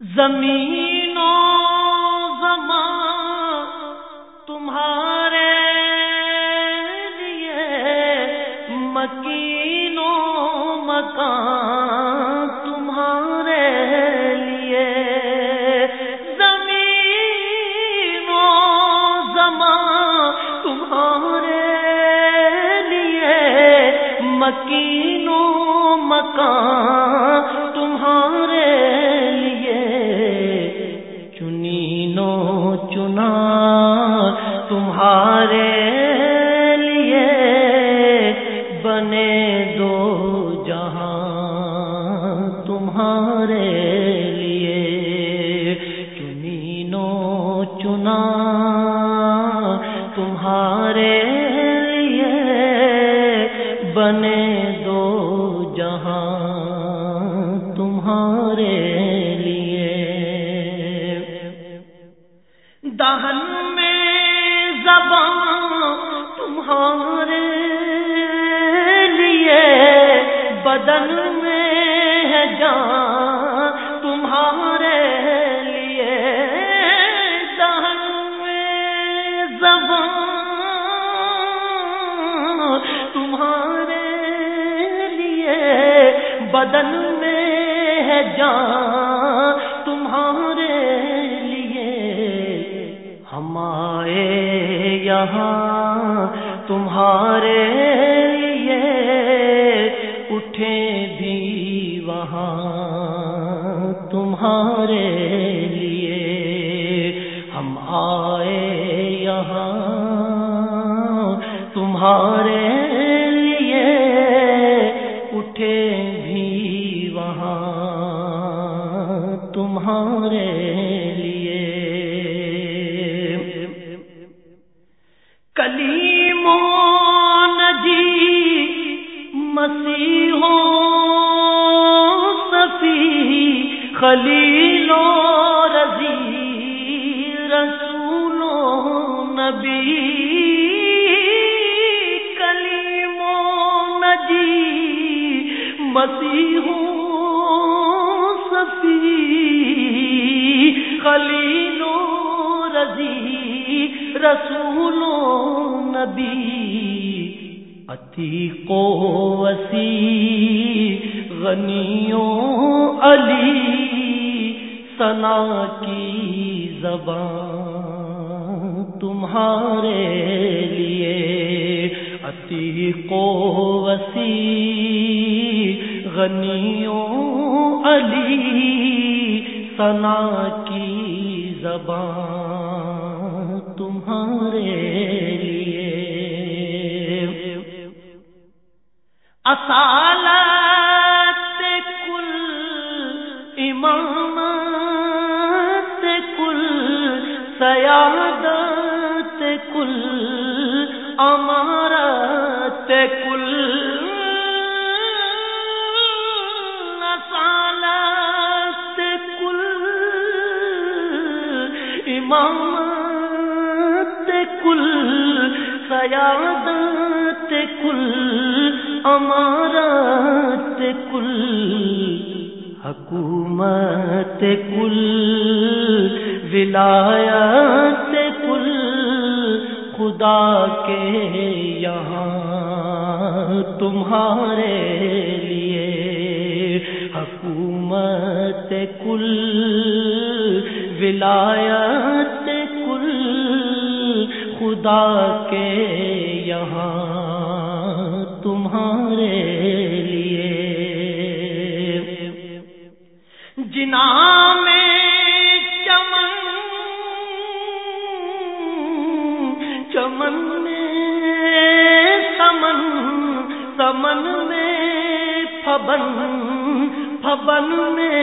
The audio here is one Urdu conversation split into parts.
زمین تمہارے لیے چنینو چنا تمہارے لیے بنے دو جہاں تمہارے لیے دہن میں زبان تمہارے لیے بدن ہے جان تمہارے لیے ہمارے یہاں تمہارے لیے اٹھے بھی وہاں تمہارے لیے ہم آئے یہاں تمہارے لیے اٹھے بھی وہاں تمہارے کلیمو نجی مسیحو صفی خلیلو رضی رسولو نبی۔ کلیمو نجی مسیحو صفی خلیلو رضی رسول و نبی عتیق و وسی غنیوں علی سنا کی زبان تمہارے لیے. عتیق و وسی غنیوں علی سنا کی زبان تمہارے لیے۔ اصالت کل امامت کل سیادت کل امارت امامت کل، سیادت کل، امارت کل، حکومت کل، ولایت کل، خدا کے یہاں تمہارے لیے حکومت کل۔ ولایت کل خدا کے یہاں تمہارے لیے۔ جنا میں چمن چمن میں سمن سمن میں پبن پبن میں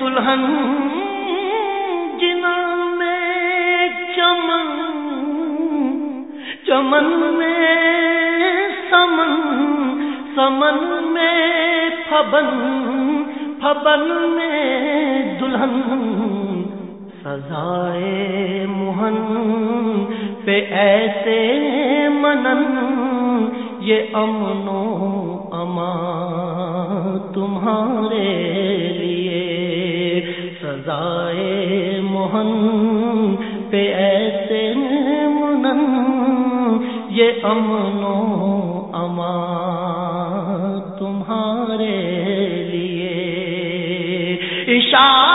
دلہن۔ چمن چمن میں سمن سمن میں پبن پبن میں دلہن، سزائے موہن پہ ایسے منن، یہ امن و امان تمہارے لیے فضائے موہن پہ امن و امان تمہارے لیے۔ اشارے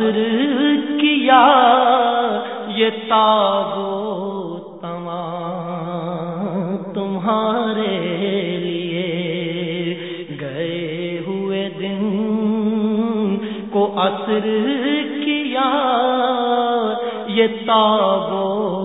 اثر کیا، یہ تابو تمام تمہارے لیے۔ گئے ہوئے دن کو اثر کیا، یہ تابو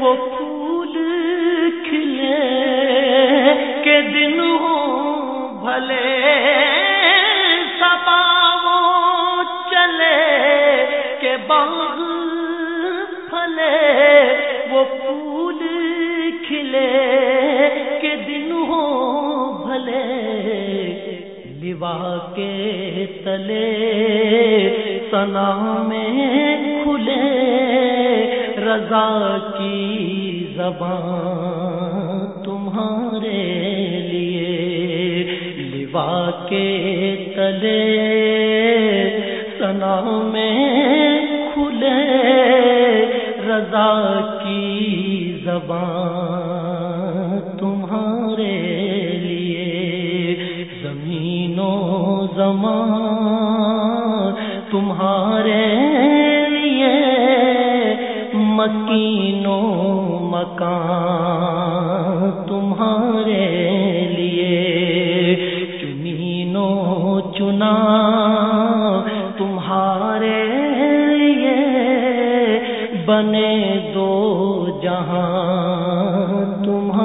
وہ پھول کھلے کے دن ہو بھلے، سبا وہ چلے کے باغ پھلے، وہ پھول کھلے کے دن ہو بھلے، لوا کے تلے۔ سنا میں کھلے رضا کی زبان تمہارے لیے لوا کے تلے سنا میں کھلے رضا کی زبان تمہارے لیے زمین و زمان تمہارے مکینو مکان تمہارے لیے چنینو چنا تمہارے لیے بنے دو جہاں تمہارے